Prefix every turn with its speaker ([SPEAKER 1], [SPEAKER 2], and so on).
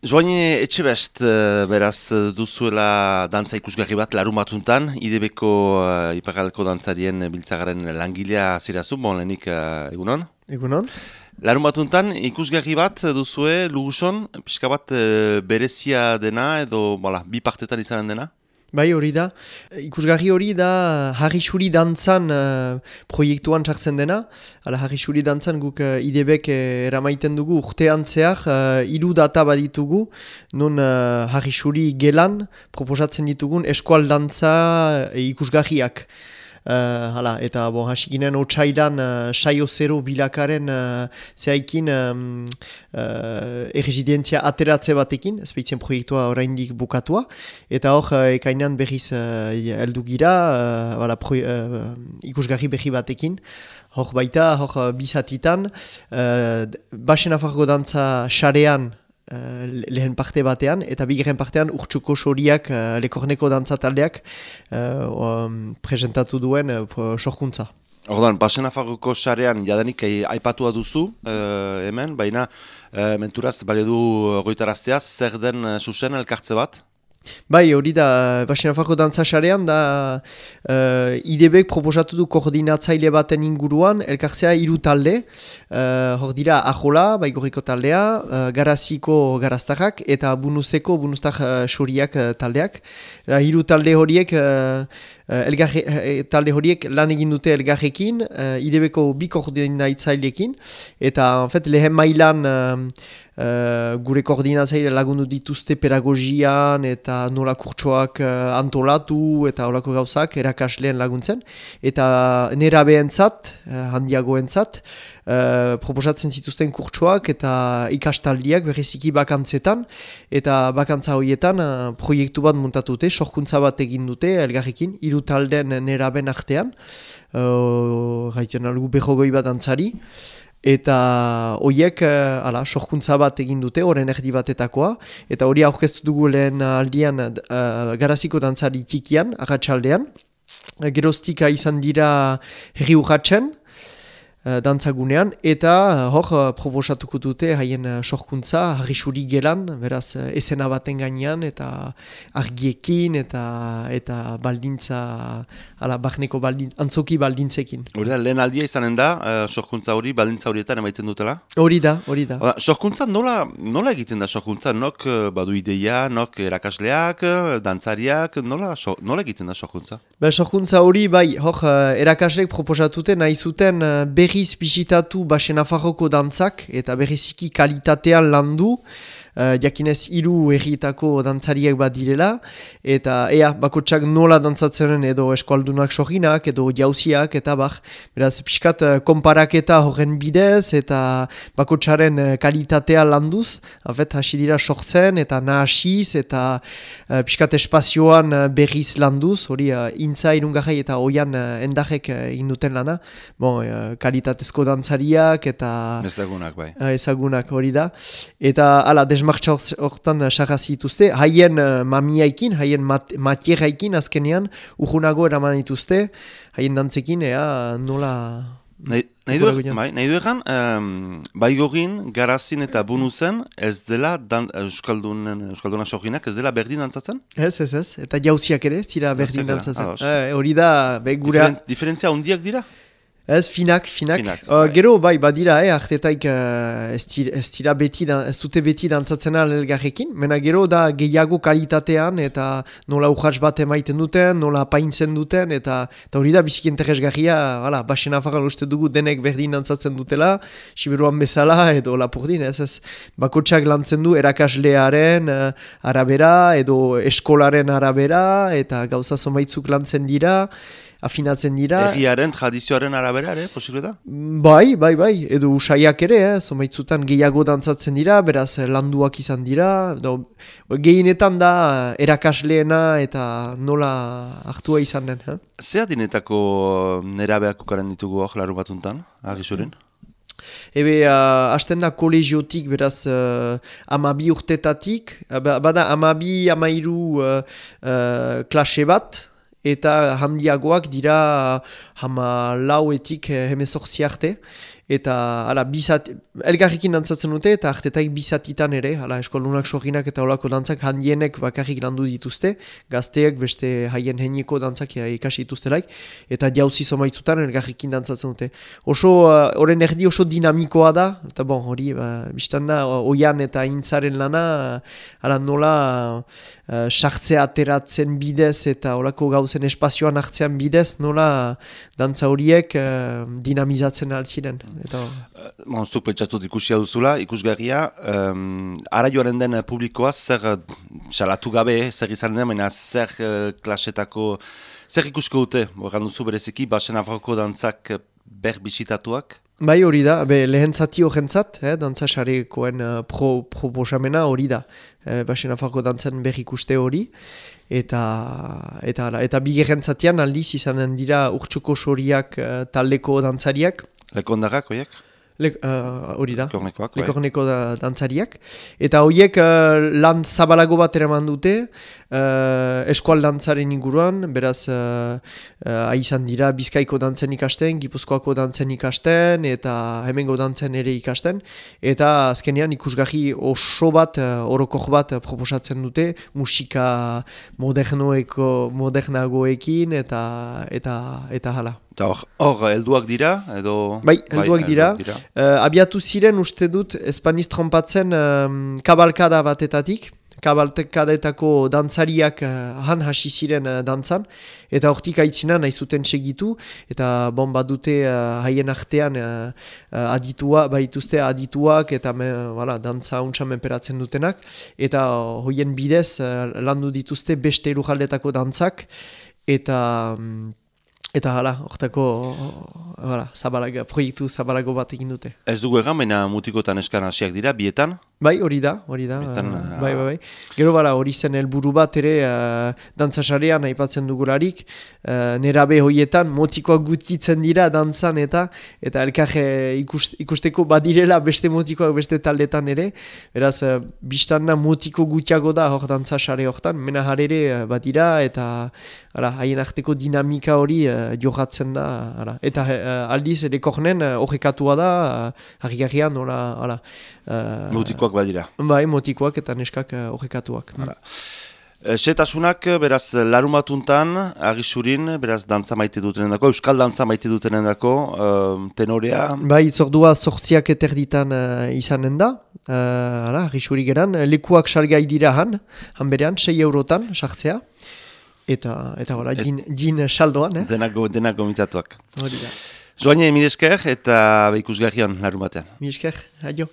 [SPEAKER 1] Joaini etxe best, eh, beraz, duzuela dantza ikusgarri bat larun batuntan, idebeko uh, ipagaleko dantzarien biltzagaren langilea zirazu, bon, lehenik uh, egunon?
[SPEAKER 2] Egunon.
[SPEAKER 1] Larun batuntan ikusgarri bat duzue, luguson, pixka bat uh, berezia dena edo bola, bi partetan izanen dena?
[SPEAKER 2] Bai hori da, ikusgarri hori da harri dantzan uh, proiektuan sartzen dena. Hala harri dantzan guk uh, idebek uh, eramaiten dugu urtean zehar uh, iru data baditugu. Nun uh, harri gelan proposatzen ditugun eskual dantza uh, ikusgarriak. Uh, hala, eta bon, hasi ginen otxailan uh, saio zero bilakaren uh, zehaikin um, uh, errezidentzia ateratze batekin, ezpeitzen proiektua oraindik bukatua, eta hor uh, ekainan berriz uh, eldu gira, uh, pro, uh, ikusgarri berri batekin, hor baita, hor bizatitan, uh, basen afargo dantza xarean uh, lehen parte batean, eta bigarren partean urtsuko soriak uh, lekorneko dantzataldeak uh, um, presentatu duen uh, sorkuntza.
[SPEAKER 1] Ordan, Basen Afarroko sarean jadanik aipatua duzu hemen, baina uh, menturaz, bale du goitarazteaz, zer den uh, susen elkartze bat?
[SPEAKER 2] Bai, hori da, Basinafako dantzasarean, da uh, IDBek proposatu du koordinatzaile baten inguruan, elkartzea hiru talde, uh, hor dira Ajola, Baigoriko taldea, uh, Garaziko garaztakak, eta Bunuzeko, Bunuztak uh, suriak uh, taldeak. Hiru talde horiek, uh, elgarre, talde horiek lan egin dute elgarrekin, uh, IDBeko bi eta en fet, lehen mailan... Uh, gure koordinatzaile lagundu dituzte pedagogian eta nola kurtsoak uh, antolatu eta horako gauzak erakasleen laguntzen. Eta nera behentzat, uh, handiagoentzat, uh, proposatzen zituzten kurtsoak eta ikastaldiak berriziki bakantzetan. Eta bakantza horietan uh, proiektu bat muntatute, sorkuntza bat egin dute elgarrekin, hiru talden nera ben artean. Uh, Gaiten algu behogoi bat antzari. Eta horiek, uh, ala, sohkuntza bat egin dute, horren erdi batetakoa. Eta hori aurkeztu dugu lehen aldian uh, garaziko dantzari tikian, agatxaldean. Geroztika izan dira herri urratzen, dantzagunean, eta uh, hor uh, proposatuko dute haien sorkuntza, harri suri gelan, beraz esena baten gainean, eta argiekin, eta eta baldintza, ala, barneko baldin, antzoki baldintzekin.
[SPEAKER 1] Hori da, lehen aldia izanen da, uh, sorkuntza hori, baldintza horietan emaiten dutela?
[SPEAKER 2] Hori da, hori da.
[SPEAKER 1] sorkuntza nola, nola egiten da sorkuntza? Nok badu ideia, nok erakasleak, dantzariak, nola, so, nola egiten da sorkuntza?
[SPEAKER 2] Ba, sorkuntza hori, bai, hor, erakasleek proposatuten, nahi zuten, uh, berriz bisitatu Basen Afarroko dantzak eta berriziki kalitatean landu uh, jakinez hiru errietako dantzariak bat direla, eta ea, bakotsak nola dantzatzen edo eskualdunak soginak, edo jauziak, eta bar, beraz, pixkat, uh, konparaketa horren bidez, eta bakotsaren uh, kalitatea landuz, afet, hasi dira sortzen, eta nahasiz, eta uh, pixkat espazioan uh, berriz landuz, hori, uh, intza irungarrai eta oian uh, endajek uh, induten lana, bon, uh, kalitatezko dantzariak, eta...
[SPEAKER 1] Ezagunak, bai.
[SPEAKER 2] Uh, ezagunak, hori da. Eta, ala, desmartza horretan sarrazi dituzte, haien uh, mamiaikin, haien mat matieraikin azkenean, urgunago eraman dituzte, haien dantzekin, ea, nola...
[SPEAKER 1] Nahi, nahi du egan, um, baigogin, garazin eta bunuzen, ez dela dan, Euskaldunen, Euskalduna soginak, ez dela berdin dantzatzen?
[SPEAKER 2] Ez, ez, ez, eta jauziak ere, zira berdin dantzatzen. Eh, hori da, begura...
[SPEAKER 1] Diferen, diferentzia hundiak dira?
[SPEAKER 2] Ez, finak, finak. Uh, gero, bai, badira, eh, artetaik uh, ez dira beti, ez dute beti dantzatzen elgarrekin. Mena gero da gehiago kalitatean eta nola urratz bat emaiten duten, nola paintzen duten, eta, eta hori da bizik interesgarria, hala, basen afaran uste dugu denek berdin dantzatzen dutela, siberuan bezala edo lapurdin, ez ez. Bakotxak lantzen du erakaslearen uh, arabera edo eskolaren arabera eta gauza zomaitzuk lantzen dira afinatzen dira.
[SPEAKER 1] Egiaren, tradizioaren arabera ere, posible da?
[SPEAKER 2] Bai, bai, bai, edo usaiak ere, eh? zomaitzutan gehiago dantzatzen dira, beraz landuak izan dira, do, gehienetan da erakasleena eta nola hartua izan den. Eh?
[SPEAKER 1] Zer dinetako nerabeak ukaren ditugu hor laru batuntan, agisurin?
[SPEAKER 2] Ebe, uh, hasten da kolegiotik, beraz, uh, amabi urtetatik, bada amabi, amairu uh, uh, klase bat, eta handiagoak dira hama lauetik hemezortzi arte. Eta ala, bizat, elgarrikin dantzatzen dute, eta artetaik bizatitan ere, ala, eskolunak sorginak eta olako dantzak handienek bakarrik landu dituzte, gazteek beste haien heniko dantzak ikasi dituztelaik, eta jauzi zomaitzutan elgarrikin dantzatzen dute. Oso, horren erdi oso dinamikoa da, eta bon, hori, ba, biztan da, oian eta intzaren lana, ala nola, uh, sartzea ateratzen bidez eta olako gauzen espazioan hartzean bidez, nola dantza horiek uh, dinamizatzen altziren. Eta...
[SPEAKER 1] Uh, Monzuk pentsatut ikusia duzula, ikusgarria, um, ara joaren den publikoa zer salatu gabe, zer izan den, baina zer uh, klasetako, zer ikusko dute, borran duzu bereziki, basen afroko dantzak ber bisitatuak?
[SPEAKER 2] Bai hori da, be, lehen zati horrentzat, eh, dantza xarekoen uh, pro, proposamena hori da. Eh, Basen afako dantzan berri ikuste hori. Eta, eta, eta bigerren zatian aldiz izanen dira urtsuko soriak uh, taldeko dantzariak.
[SPEAKER 1] Lekondarrak, oiek?
[SPEAKER 2] Uh, hori da,
[SPEAKER 1] lekorneko
[SPEAKER 2] da, dantzariak. Eta horiek uh, lan zabalago bat eraman dute, uh, eskual dantzaren inguruan, beraz, uh, uh, aizan dira bizkaiko dantzen ikasten, gipuzkoako dantzen ikasten, eta hemengo dantzen ere ikasten. Eta azkenean ikusgahi oso bat, uh, orokok bat proposatzen dute, musika modernoeko, modernagoekin, eta, eta, eta hala.
[SPEAKER 1] Eta hor, helduak dira, edo...
[SPEAKER 2] Bai, helduak bai, dira. dira. Uh, abiatu ziren uste dut, espaniz trompatzen um, kabalkada batetatik, kabalkadetako dantzariak uh, han hasi ziren uh, dantzan, eta hortik aitzina nahi zuten segitu, eta bon dute uh, haien artean uh, uh, aditua, baituzte adituak, eta me, wala, dantza untsa menperatzen dutenak, eta hoien bidez uh, landu dituzte beste erujaldetako dantzak, eta... Um, Eta hala, orteko zabalaga, proiektu zabalago bat egin dute.
[SPEAKER 1] Ez dugu egan, mutikotan eskan hasiak dira, bietan?
[SPEAKER 2] Bai, hori da, hori da. Bietan, uh, bai, bai, bai. Gero bara, hori zen helburu bat ere, uh, dantzasarean aipatzen dugularik, uh, nera horietan, motikoak gutitzen dira dantzan eta eta elkar ikust, ikusteko badirela beste motikoak beste taldetan ere. Beraz, uh, biztan motiko gutiago da hor dantzasare horretan, mena jarere uh, badira eta haien arteko dinamika hori uh, johatzen da. Ara. Eta uh, aldiz, ere kornen horrekatua da, uh, harri nola...
[SPEAKER 1] Uh, motikoak badira.
[SPEAKER 2] Bai, motikoak eta neskak horrekatuak. Uh,
[SPEAKER 1] Setasunak, beraz, larumatuntan, agisurin, beraz, dantza maite dutenen dako, euskal dantza maite dutenen dako, uh, tenorea?
[SPEAKER 2] Bai, zordua sortziak eterditan uh, izanen da, uh, agisurik geran, lekuak salgai dira han, han berean, 6 eurotan, sartzea. Eta, eta gora, Et, jin, saldoan, eh?
[SPEAKER 1] Denako, denako mitatuak. Hori da. Joaine, mi esker eta ikusgarrian larumatean.
[SPEAKER 2] Mi esker, adio.